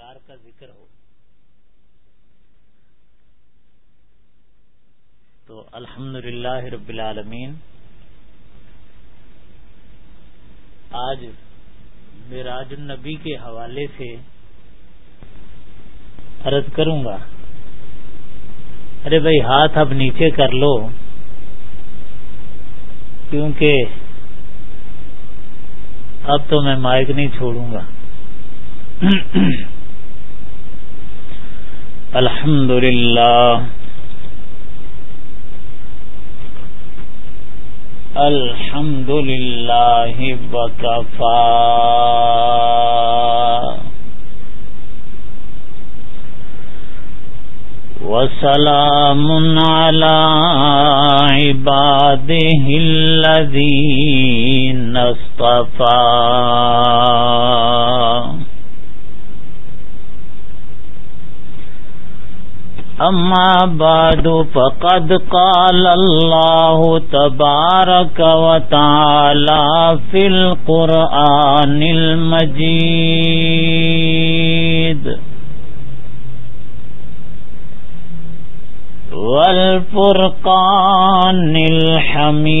سرکار کا ذکر ہو۔ تو الحمد رب العالمین، آج میراج النبی کے حوالے سے عرض کروں گا، ارے بھائی ہاتھ اب نیچے کر لو، کیونکہ اب تو میں مائک نہیں چھوڑوں گا۔ الحمد للہ۔ الحمد للہ بکفا وسلام على عباده الذين اصطفى أما بعد فقد قال الله تبارك وتعالى في القرآن المجيد. والفرقان الحميد.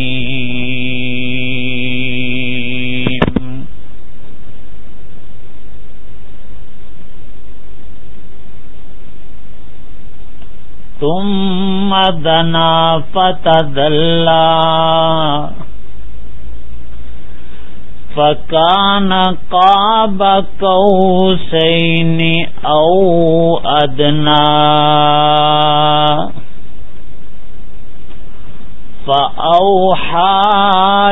ثم دنا فتدلى فكان قاب قوسين أو أدنى فأوحى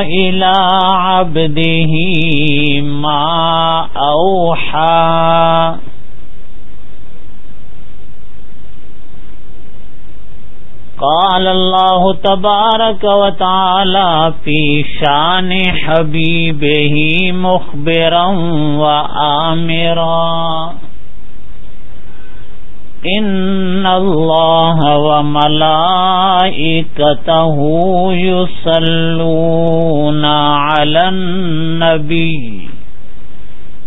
إلى عبده ما أوحى. قال الله تبارك وتعالى في شان حبيبه مخبرا وآمرا إن الله وملائكته يصلون على النبي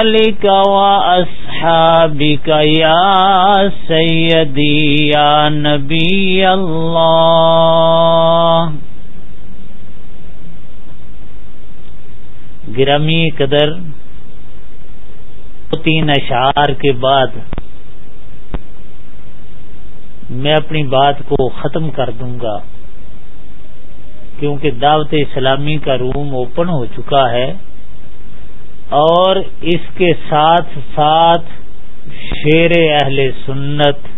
آلك وأصحابك يا سيدي يا نبي الله. گرمی قدر تین اشعار کے بعد میں اپنی بات کو ختم کر دوں گا، کیونکہ دعوت اسلامی کا روم اوپن ہو چکا ہے۔ اور اس کے ساتھ ساتھ شیر اہل سنت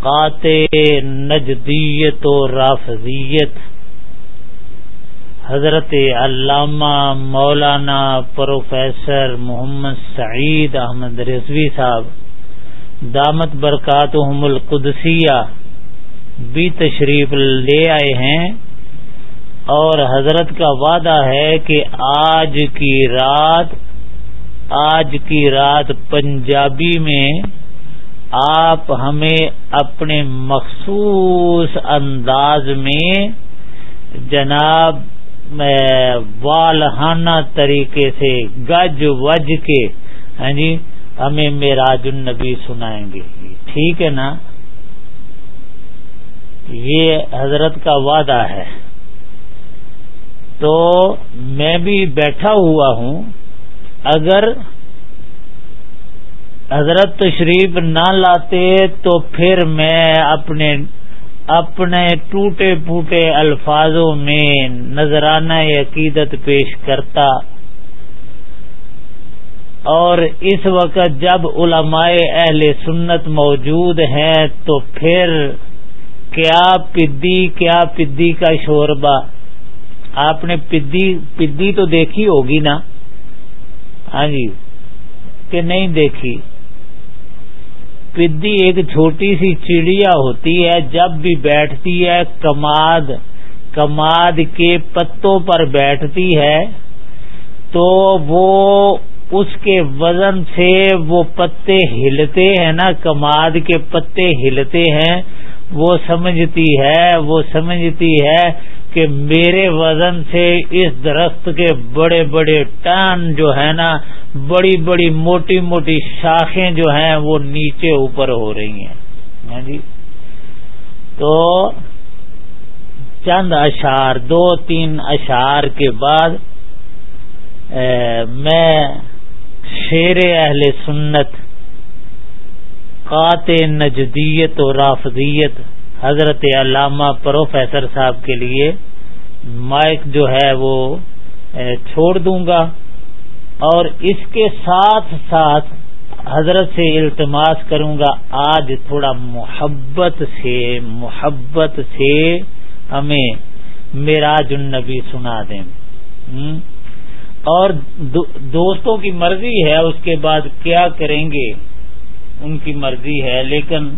قاطع نجدیت و رافضیت، حضرت علامہ مولانا پروفیسر محمد سعید احمد رضوی صاحب، دامت برکاتہم القدسیہ، بھی تشریف لے آئے ہیں۔ اور حضرت کا وعدہ ہے کہ آج کی رات، آج کی رات پنجابی میں آپ ہمیں اپنے مخصوص انداز میں جناب والہانہ طریقے سے گج وج کے ہاں جی ہمیں میراج النبی سنائیں گے۔ ٹھیک ہے نا؟ یہ حضرت کا وعدہ ہے۔ تو میں بھی بیٹھا ہوا ہوں اگر حضرت تشریف نہ لاتے تو پھر میں اپنے اپنے ٹوٹے پھوٹے الفاظوں میں نذرانہ عقیدت پیش کرتا اور اس وقت جب علماء اہل سنت موجود ہیں تو پھر کیا پدی کیا پدی کا شوربا آپ نے پدی پدی تو دیکھی ہوگی نا؟ ہاں جی کہ نہیں دیکھی؟ پدی ایک چھوٹی سی چڑیا ہوتی ہے، جب بھی بیٹھتی ہے، کماد کماد کے پتوں پر بیٹھتی ہے، تو وہ اس کے وزن سے وہ پتے ہلتے ہیں نا، کماد کے پتے ہلتے ہیں، وہ سمجھتی ہے، وہ سمجھتی ہے کہ میرے وزن سے اس درخت کے بڑے بڑے ٹان جو ہے نا، بڑی بڑی موٹی موٹی شاخیں جو ہیں وہ نیچے اوپر ہو رہی ہیں۔ ہاں جی؟ تو چند اشار دو تین اشار کے بعد میں شیر اہل سنت، قات نجدیت و رافضیت، حضرت علامہ پروفیسر صاحب کے لیے مائک جو ہے وہ چھوڑ دوں گا۔ اور اس کے ساتھ ساتھ حضرت سے التماس کروں گا، آج تھوڑا محبت سے محبت سے ہمیں میراج النبی سنا دیں۔ اور دوستوں کی مرضی ہے، اس کے بعد کیا کریں گے؟ ان کی مرضی ہے، لیکن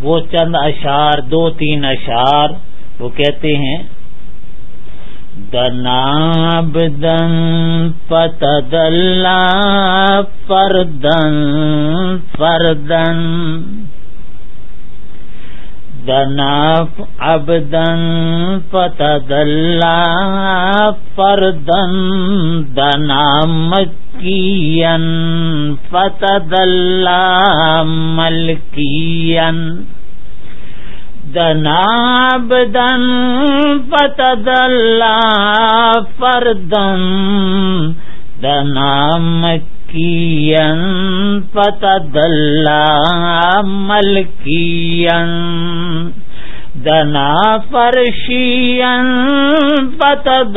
وہ چند اشار دو، تین اشار وہ کہتے ہیں دناب دن پتد فردن فردن دناف ابدن پتد فردن دنام مکین فتد ملکین دناب دن فتد فردن. دنام مکین فتد ملکین دنا فرشین پتد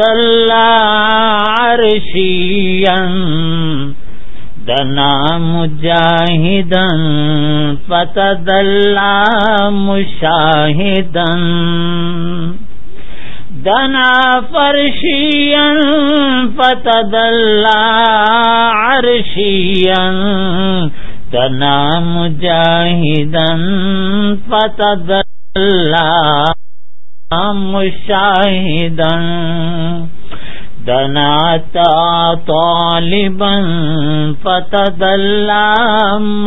عرشین دنا مجاہدن پتد مشاہدن۔ دنا فرشین پتد عرشین۔ دنا مجاہدن پتد مشاہدن۔ دناتا طالبا فتد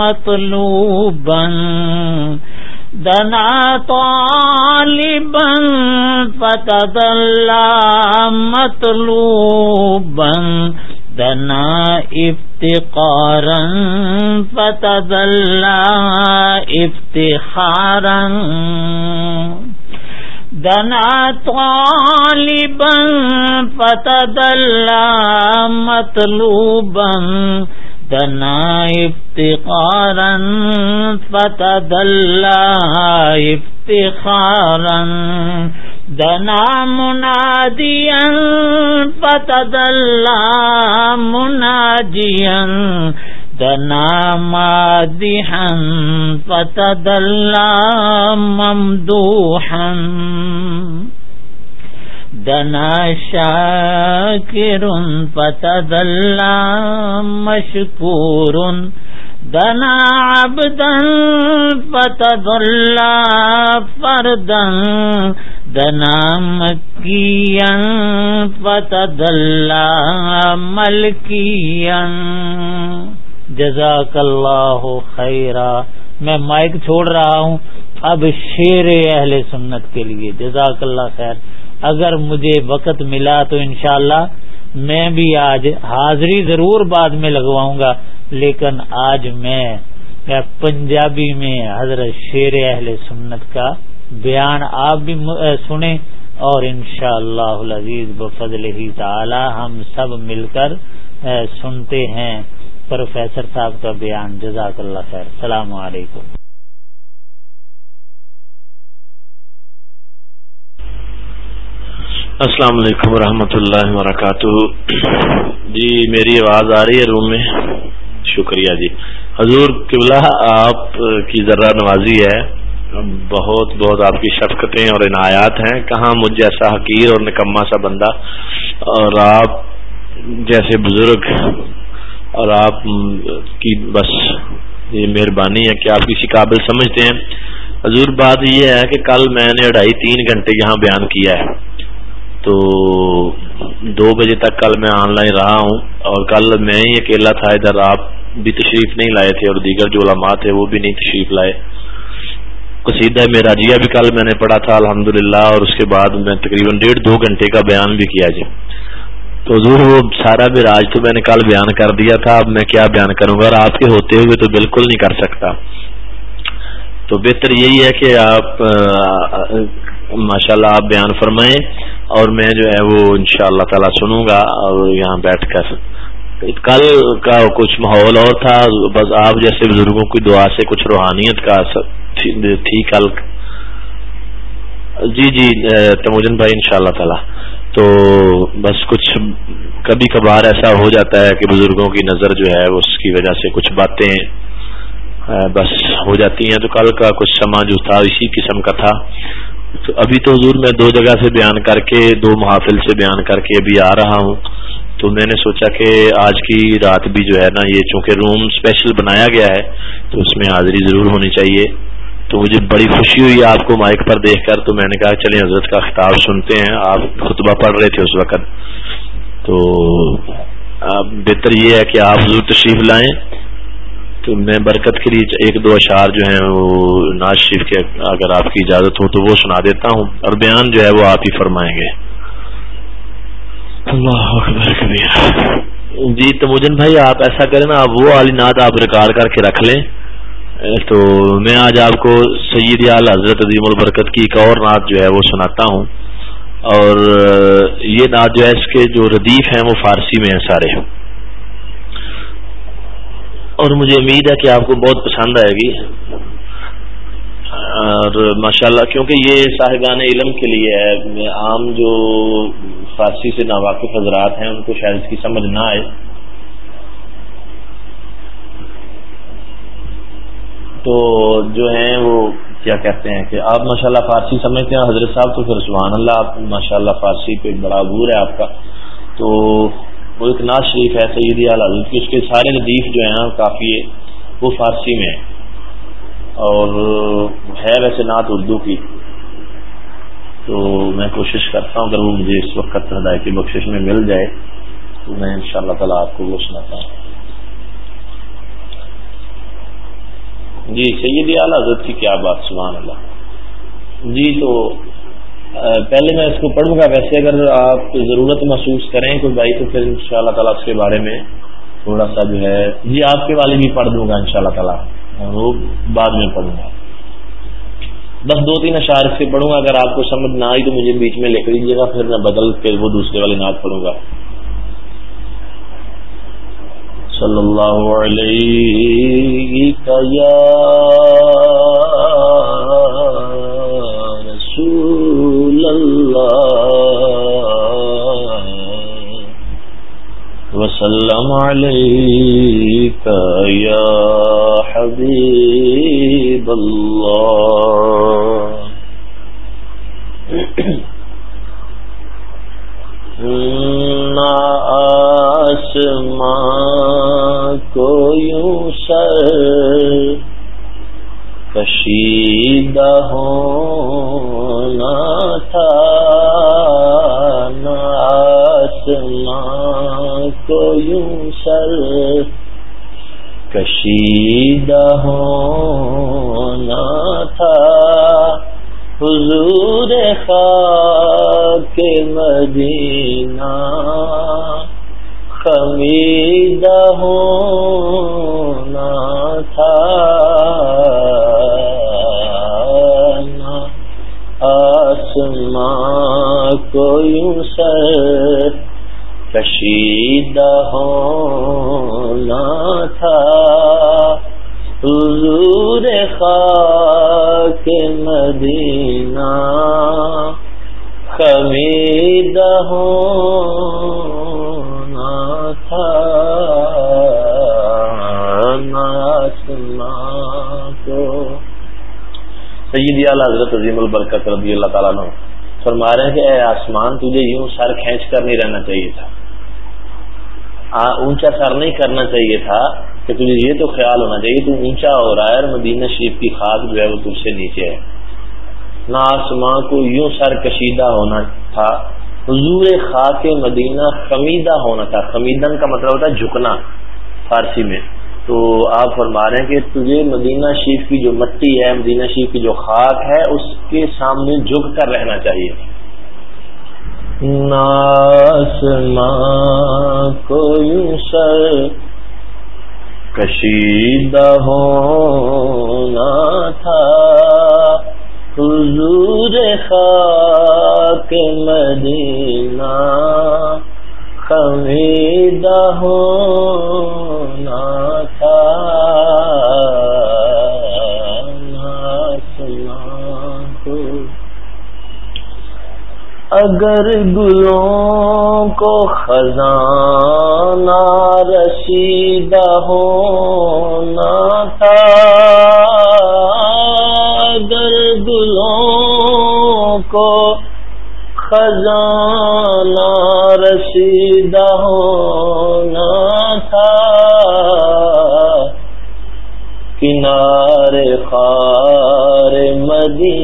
مطلوبا دنا طالبا فتد مطلوبا دنا افتقارا فتد افتخارا دنا طالبا فتد مطلوبا دنا افتقارا فتد افتخارا دنا منادیا فتد مناجیا دنا مادحا فتد ممدوحا دنا شاکر فتد مشکور دنا عبدا فتد فردا دنا مکیا فتد ملکیا جزاک اللہ خیرا میں مائک چھوڑ رہا ہوں۔ اب شیر اہل سنت کے لیے جزاک اللہ خیر۔ اگر مجھے وقت ملا تو انشاءاللہ میں بھی آج حاضری ضرور بعد میں لگواؤں گا، لیکن آج میں پنجابی میں حضرت شیر اہل سنت کا بیان آپ بھی سنیں اور انشاءاللہ اللہ بفضل ہی تعالی ہم سب مل کر سنتے ہیں۔ پروفیسر صاحب کا بیان، جزاک اللہ خیر۔ السلام علیکم۔ السلام علیکم ورحمۃ اللہ وبرکاتہ۔ جی میری آواز آ رہی ہے روم میں۔ شکریہ جی۔ حضور، قبلہ آپ کی ذرا نوازی ہے۔ بہت بہت آپ کی شفقتیں اور عنایات ہیں۔ کہاں مجھ جیسا حقیر اور نکما سا بندہ اور آپ جیسے بزرگ اور آپ کی بس یہ مہربانی ہے کہ آپ کسی قابل سمجھتے ہیں۔ حضور، بات یہ ہے کہ کل میں نے اڑھائی تین گھنٹے یہاں بیان کیا ہے۔ تو دو بجے تک کل میں آن لائن رہا ہوں اور کل میں ہی اکیلا تھا۔ ادھر آپ بھی تشریف نہیں لائے تھے اور دیگر جو علماء تھے وہ بھی نہیں تشریف لائے۔ قصیدہ میراجیہ بھی کل میں نے پڑھا تھا، الحمدللہ، اور اس کے بعد میں تقریباً ڈیڑھ دو گھنٹے کا بیان بھی کیا جی۔ تو حضور وہ سارا بھی راج تو میں نے کل بیان کر دیا تھا، اب میں کیا بیان کروں گا؟ اور آپ کے ہوتے ہوئے تو بالکل نہیں کر سکتا۔ تو بہتر یہی ہے کہ آپ ماشاء اللہ آپ بیان فرمائیں اور میں جو ہے وہ ان شاء اللہ تعالی سنوں گا اور یہاں بیٹھ کر۔ کل کا کچھ ماحول اور تھا، بس آپ جیسے بزرگوں کی دعا سے کچھ روحانیت کا تھی کل۔ جی جی تموجن بھائی ان شاء اللہ تعالی۔ تو بس کچھ کبھی کبھار ایسا ہو جاتا ہے کہ بزرگوں کی نظر جو ہے اس کی وجہ سے کچھ باتیں بس ہو جاتی ہیں۔ تو کل کا کچھ سما جو تھا، اسی قسم کا تھا۔ تو ابھی تو حضور میں دو جگہ سے بیان کر کے، دو محافل سے بیان کر کے ابھی آ رہا ہوں۔ تو میں نے سوچا کہ آج کی رات بھی جو ہے نا، یہ چونکہ روم اسپیشل بنایا گیا ہے، تو اس میں حاضری ضرور ہونی چاہیے۔ تو مجھے بڑی خوشی ہوئی آپ کو مائک پر دیکھ کر تو میں نے کہا چلیں حضرت کا خطاب سنتے ہیں۔ آپ خطبہ پڑھ رہے تھے اس وقت۔ تو بہتر یہ ہے کہ آپ ضرور تشریف لائیں۔ تو میں برکت کے لیے ایک دو اشعار جو ہیں وہ ناز شریف کے اگر آپ کی اجازت ہو تو وہ سنا دیتا ہوں۔ اور بیان جو ہے وہ آپ ہی فرمائیں گے۔ اللہ اکبر جی تو مجن بھائی آپ ایسا کریں نا وہ والی نعت آپ ریکارڈ کر کے رکھ لیں۔ تو میں آج آپ کو سید عال حضرت عظیم البرکت کی ایک اور نعت جو ہے وہ سناتا ہوں۔ اور یہ نعت جو ہے اس کے جو ردیف ہیں وہ فارسی میں ہیں سارے۔ اور مجھے امید ہے کہ آپ کو بہت پسند آئے گی۔ اور ماشاءاللہ، کیونکہ یہ صاحبان علم کے لیے ہے عام جو فارسی سے ناواقف حضرات ہیں، ان کو شاید اس کی سمجھ نہ آئے۔ تو جو ہیں وہ کیا کہتے ہیں کہ آپ ماشاءاللہ فارسی سمجھتے ہیں حضرت صاحب تو پھر سبحان اللہ آپ ماشاءاللہ فارسی پہ بڑا عبور ہے آپ کا۔ تو وہ ایک ناز شریف ہے سیدی حضرت کی، اس کے سارے ندیف جو ہیں کافی وہ فارسی میں اور ہے ویسے نعت اردو کی۔ تو میں کوشش کرتا ہوں اگر وہ مجھے اس وقت ہدایتی بخشش میں مل جائے تو میں ان شاء اللہ تعالیٰ آپ کو وہ سناتا ہوں۔ جی سید اعلیٰ، حضرت کی کیا بات، سبحان اللہ۔ جی تو پہلے میں اس کو پڑھوں گا۔ ویسے اگر آپ ضرورت محسوس کریں کوئی بھائی، تو پھر ان شاء اللہ تعالیٰ اس کے بارے میں تھوڑا سا جو ہے جی آپ کے والے بھی پڑھ دوں گا ان شاء اللہ تعالیٰ وہ بعد میں پڑھوں گا۔ بس دو تین اشعار سے پڑھوں گا۔ اگر آپ کو سمجھ نہ آئی تو مجھے بیچ میں لکھ لیجیے گا، پھر میں بدل کے وہ دوسرے والے نعت پڑھوں گا۔ صلی اللہ علیہ یا رسول اللہ وسلم علیہ یا حبیب اللہ آسمان کو یوں سر کشیدہ ہونا تھا، نہ آسمان کو یوں سر کشیدہ ہونا تھا۔ حضور خاک مدینہ خمیدہ ہونا تھا۔ آسمان کو یوں سر کشیدہ ہونا تھا۔ حضور خاک مدینہ خمید ہونا تھا کو سیدی حضرت عظیم البرکت رضی اللہ تعالیٰ نے فرما رہے ہیں کہ اے آسمان، تجھے یوں سر کھینچ کر نہیں رہنا چاہیے تھا۔ اونچا سر نہیں کرنا چاہیے تھا۔ کہ تجھے یہ تو خیال ہونا چاہیے تو اونچا ہو رہا ہے اور مدینہ شریف کی خاک جو ہے وہ تجھ سے نیچے ہے۔ نہ آسمان کو یوں سر کشیدہ ہونا تھا، حضور خاک مدینہ خمیدہ ہونا تھا۔ خمیدن کا مطلب ہوتا ہے جھکنا فارسی میں۔ تو آپ فرما رہے ہیں کہ تجھے مدینہ شریف کی جو مٹی ہے، مدینہ شریف کی جو خاک ہے، اس کے سامنے جھک کر رہنا چاہیے۔ کو یوں سر کشیدہ ہونا تھا۔ حضور خاک مدینہ خمیدہ ہونا تھا۔ اگر گلوں کو خزانہ رسیدہ ہونا تھا، اگر گلوں کو خزانہ رسیدہ ہونا تھا، کنارے خار مدینہ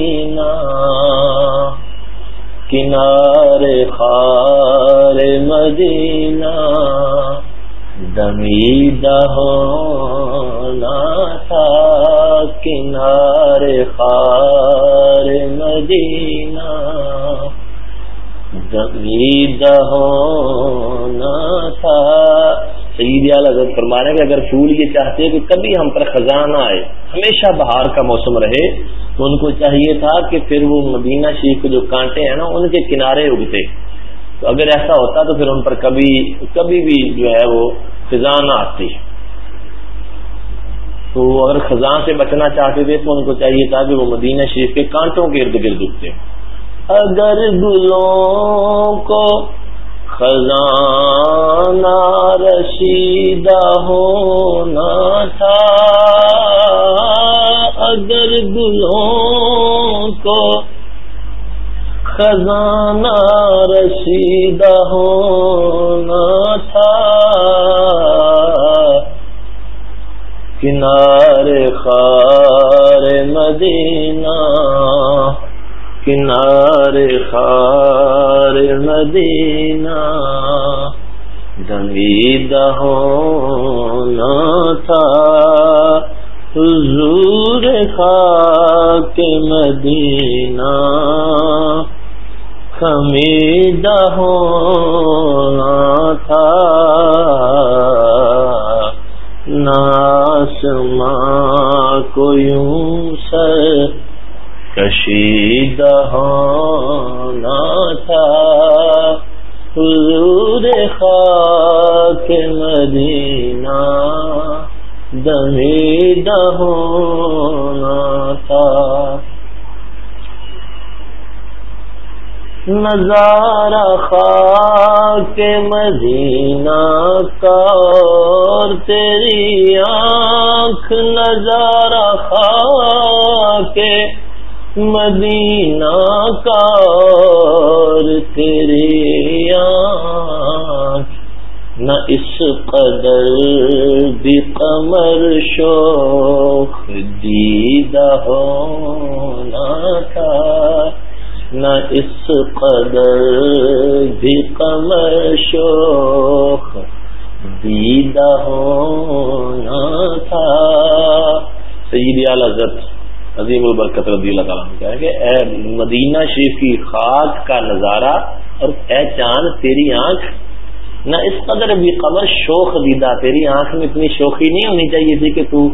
خار مدینہ دمیدہ ہونا تھا کنارے خار مدینہ۔ دمیدہ ہونا تھا۔ سعید اگر فرمانے کہ اگر پھول یہ چاہتے کہ کبھی ہم پر خزانہ آئے، ہمیشہ بہار کا موسم رہے، تو ان کو چاہیے تھا کہ پھر وہ مدینہ شریف کے جو کانٹے ہیں نا، ان کے کنارے اگتے۔ تو اگر ایسا ہوتا تو پھر ان پر کبھی کبھی بھی جو ہے وہ خزانہ آتی۔ تو اگر خزاں سے بچنا چاہتے تھے تو ان کو چاہیے تھا کہ وہ مدینہ شریف کے کانٹوں کے ارد گرد اگتے اگر گلوں کو خزانہ رشیدہ ہونا تھا، اگر دلوں کو خزانہ رشیدہ ہونا تھا۔ کنارے خار مدینہ، کنارے خار مدینہ۔ دمیدہ ہونا تھا۔ حضور خاک مدینہ۔ خمیدہ ہونا تھا۔ ناسماں کو یوں سر کشیدہ ہونا تھا۔ حضور خاک مدینہ دمیدہ ہونا تھا۔ نظارہ خاک مدینہ کا اور تیری آنکھ نظارہ خاک مدینہ کا تیری آنکھ نہ اس قدر بھی قمر شوق دیدہ ہونا تھا۔ نہ اس قدر بھی قمر شوق دیدہ ہونا تھا۔ سیدی حضرت عظیم البرکت رضی اللہ تعالیٰ نے کہا کہ اے مدینہ شریف کی خاک کا نظارہ اور اے چاند تیری آنکھ، نہ اس قدر بھی قبر شوق دیدہ، تیری آنکھ میں اتنی شوقی نہیں ہونی چاہیے تھی کہ تو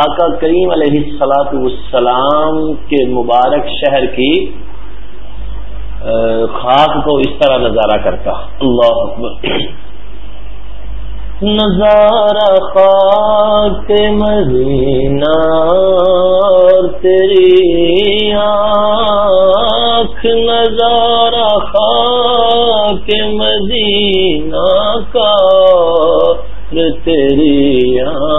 آقا کریم علیہ السلاط والسلام کے مبارک شہر کی خاک کو اس طرح نظارہ کرتا۔ اللہ نظارہ خاک مدینہ تیری آنکھ، نظارہ خاک مدینہ کا تیری آنکھ۔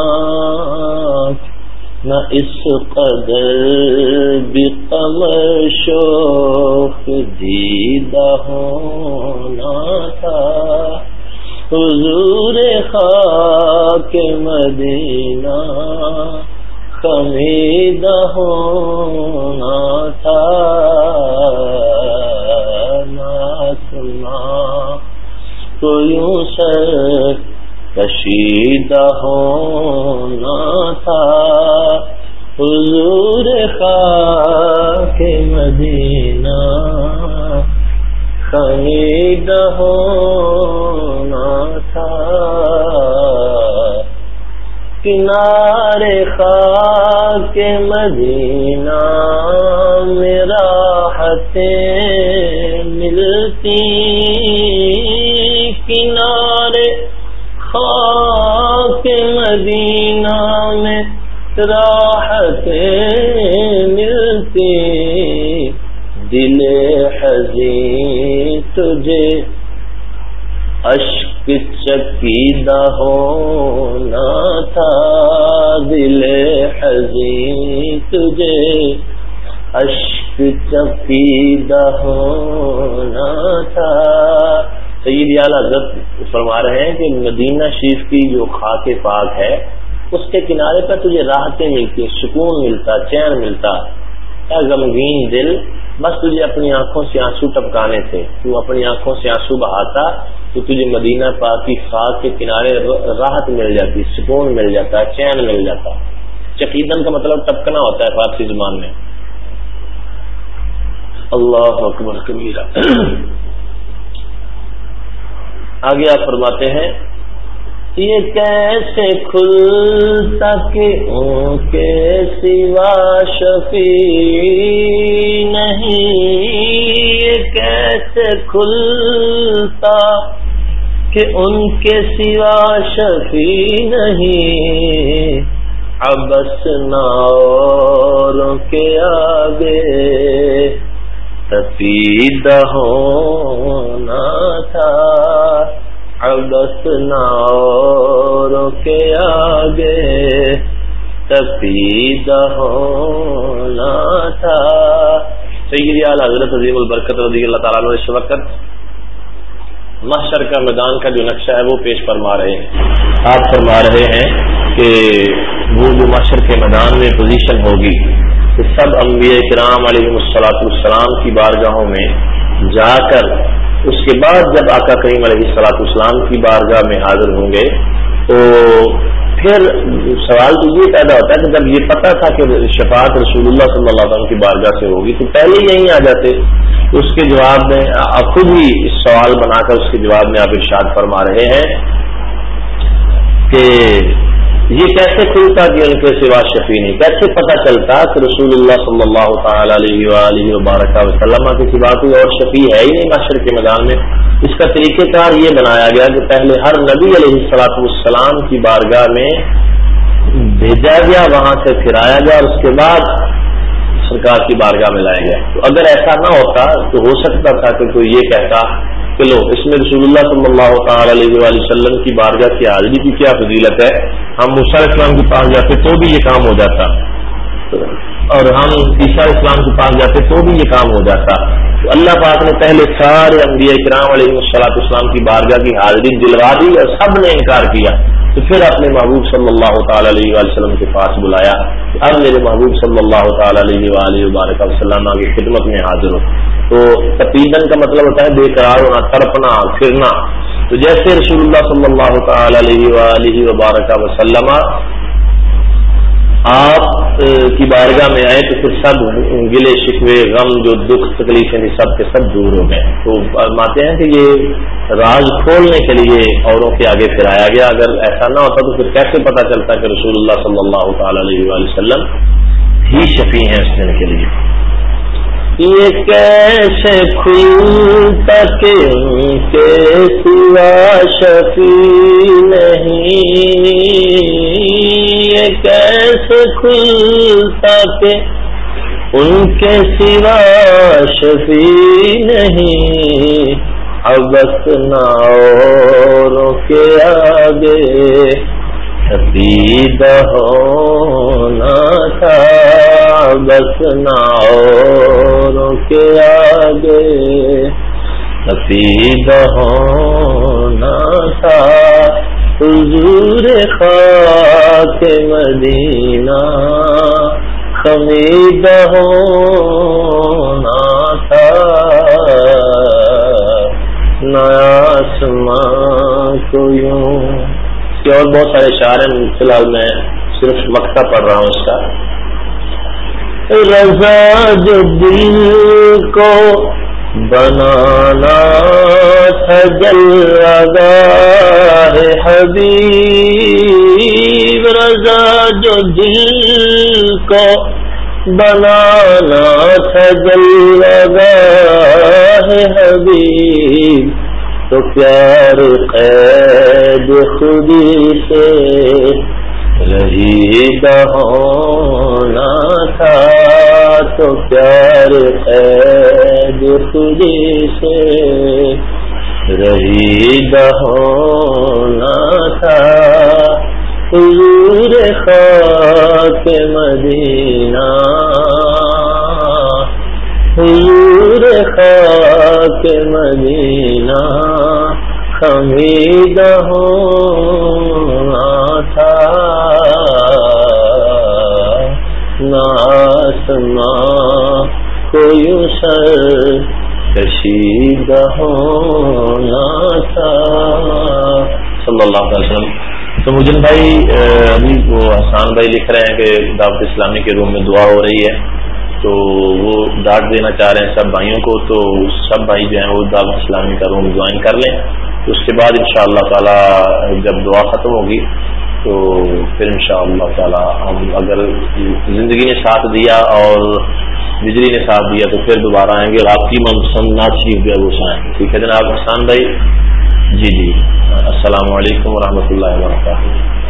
نہ اس قدر بھی قمر شوق دیدہ ہونا تھا۔ حضور خاک مدینہ خمیدہ ہونا تھا۔ نہ سنا تو یوں سر کشیدہ ہونا تھا۔ حضور خاک مدینہ۔ خمیدہ ہونا تھا۔ کنارے خاک مدینہ میرا ہتیں ملتی۔ کنارے مدینہ میں راحتیں ملتی۔ دل حضی تجھے اشک چکیدہ ہونا تھا۔ دل حضی تجھے اشک چکیدہ ہونا تھا۔ سید اعلیٰ حضرت فرما رہے ہیں کہ مدینہ شریف کی جو خاک پاک ہے، اس کے کنارے پر تجھے راحتیں ملتی سکون ملتا، چین ملتا۔ غمگین دل، بس تجھے اپنی آنکھوں سے آنسو ٹپکانے تھے۔ تو اپنی آنکھوں سے آنسو بہاتا تو تجھے مدینہ پاک کی خاک کے کنارے راحت مل جاتی، سکون مل جاتا، چین مل جاتا۔ چکیدن کا مطلب ٹپکنا ہوتا ہے فارسی زبان میں۔ اللہ اکبر کبیرہ۔ آگے آپ فرماتے ہیں، یہ کیسے کھلتا کہ ان کے سوا شفیع نہیں؟ یہ کیسے کھلتا کہ ان کے سوا شفیع نہیں؟ ابس نوروں کے آگے تفید ہونا تھا۔ ابس نوروں کے آگے تفید ہونا تھا۔ سید حضرت عظیم البرکت رضی اللہ تعالیٰ اس وقت محشر کا میدان کا جو نقشہ ہے وہ پیش فرما رہے ہیں۔ آپ فرما رہے ہیں کہ وہ جو محشر کے میدان میں پوزیشن ہوگی کہ سب انبیاء کرام علیہ السلاط السلام کی بارگاہوں میں جا کر اس کے بعد جب آقا کریم علیہ السلاط السلام کی بارگاہ میں حاضر ہوں گے، تو پھر سوال تو یہ پیدا ہوتا ہے کہ جب یہ پتا تھا کہ شفاعت رسول اللہ صلی اللہ علیہ وسلم کی بارگاہ سے ہوگی، تو پہلے یہیں آ جاتے۔ اس کے جواب میں خود ہی اس سوال بنا کر اس کے جواب میں آپ ارشاد فرما رہے ہیں کہ یہ کیسے کھلتا کہ ان کے سوا شفیع نہیں؟ کیسے پتا چلتا کہ رسول اللہ صلی اللہ تعالی علیہ وآلہ وبارک وسلم کے سوا کوئی اور شفیع ہے ہی نہیں معاشر کے میدان میں؟ اس کا طریقہ کار یہ بنایا گیا کہ پہلے ہر نبی علیہ السلاط والسلام کی بارگاہ میں بھیجا گیا، وہاں سے پھرایا گیا اور اس کے بعد سرکار کی بارگاہ میں لایا گیا۔ تو اگر ایسا نہ ہوتا تو ہو سکتا تھا کہ کوئی یہ کہتا کہ لو اس میں رسول اللہ صلی اللہ تعالی علیہ وسلم کی بارگاہ کی حاضری کی کیا فضیلت ہے؟ ہم موسیٰ اسلام کے پاس جاتے تو بھی یہ کام ہو جاتا۔ اور ہم عیسیٰ اسلام کے پاس جاتے تو بھی یہ کام ہو جاتا۔ تو اللہ پاک نے پہلے سارے انبیاء کرام علیہ السلاط اسلام کی بارگاہ کی حاضری دلوا دی اور سب نے انکار کیا۔ تو پھر اپنے محبوب صلی اللہ تعالی علیہ وسلم کے پاس بلایا۔ اب میرے محبوب صلی اللہ تعالی علیہ وآلہ وبارک وسلم کی خدمت میں حاضر ہو۔ تو تقیدن کا مطلب ہوتا ہے بے قرار ہونا، تڑپنا، پھرنا۔ تو جیسے رسول اللہ صلی اللہ تعالی علیہ وآلہ وبارک وسلم، آپ کی بارگاہ میں آئے تو پھر سب گلے، شکوے، غم، جو دکھ، تکلیفیں تھیں، سب کے سب دور ہو گئے۔ تو ماتے ہیں کہ یہ راز کھولنے کے لیے اوروں کے آگے پھرایا گیا۔ اگر ایسا نہ ہوتا تو پھر کیسے پتا چلتا کہ رسول اللہ صلی اللہ تعالی علیہ وسلم ہی شفیع ہیں اس دن کے لیے؟ یہ کیسے کھلتا کہ ان کے سوا شفیع نہیں؟ یہ کیسے کھلتا کہ ان کے سوا شفیع نہیں؟ اب بس نہ کے آگے سفید ہونا تھا، بس کے آگے سفید ہونا تھا۔ حضور خاک مدینہ خمید ہونا تھا۔ نیا سما کو یوں اور بہت سارے اشعار ہیں، فی الحال میں صرف مکتا پڑھ رہا ہوں اس کا۔ رضا جو دل کو بنانا تھا جل ہے حبیب، رضا جو دل کو بنانا تھا جل ہے حبیب تو پیار قید خودی سے رہی ہونا تھا، تو پیار قید خودی سے رہی ہونا تھا۔ حضور خاک مدینہ، حضور خاک مدینہ خمید ہونا تھا۔ ناسما کوئی سر کشید ہونا تھا۔ صلی اللہ علیہ وسلم۔ تو مجن بھائی ابھی وہ حسان بھائی لکھ رہے ہیں کہ دعوت اسلامی کے روم میں دعا ہو رہی ہے۔ تو وہ ڈانٹ دینا چاہ رہے ہیں سب بھائیوں کو، تو سب بھائی جو ہیں وہ دعوت اسلامی کا روم جوائن کر لیں۔ اس کے بعد ان شاء اللہ تعالیٰ جب دعا ختم ہوگی، تو پھر ان شاء اللہ تعالیٰ ہم اگر زندگی نے ساتھ دیا اور بجلی نے ساتھ دیا تو پھر دوبارہ آئیں گے اور آپ کی منپسند ناز شریف جو ہے وہ سائیں ٹھیک ہے جناب حسان بھائی؟ جی جی۔ السلام علیکم ورحمۃ اللہ وبرکاتہ۔